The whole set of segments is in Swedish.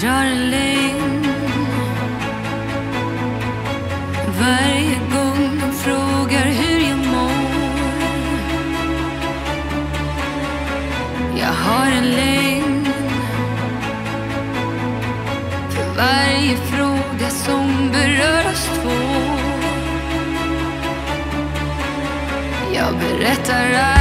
drar en lögn varje gång de frågar hur jag mår. Jag har en längd för varje fråga som berör oss två. Jag berättar allt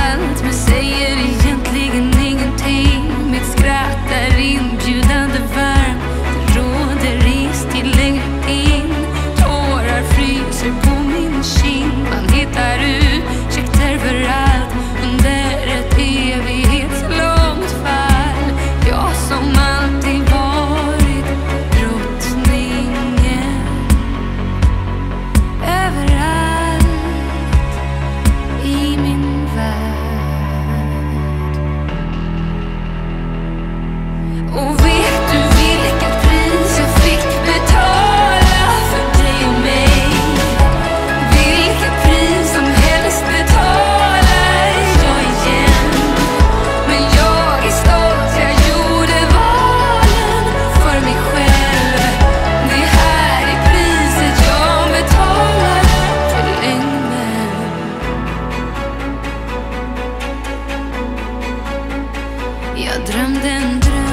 drum drömde drum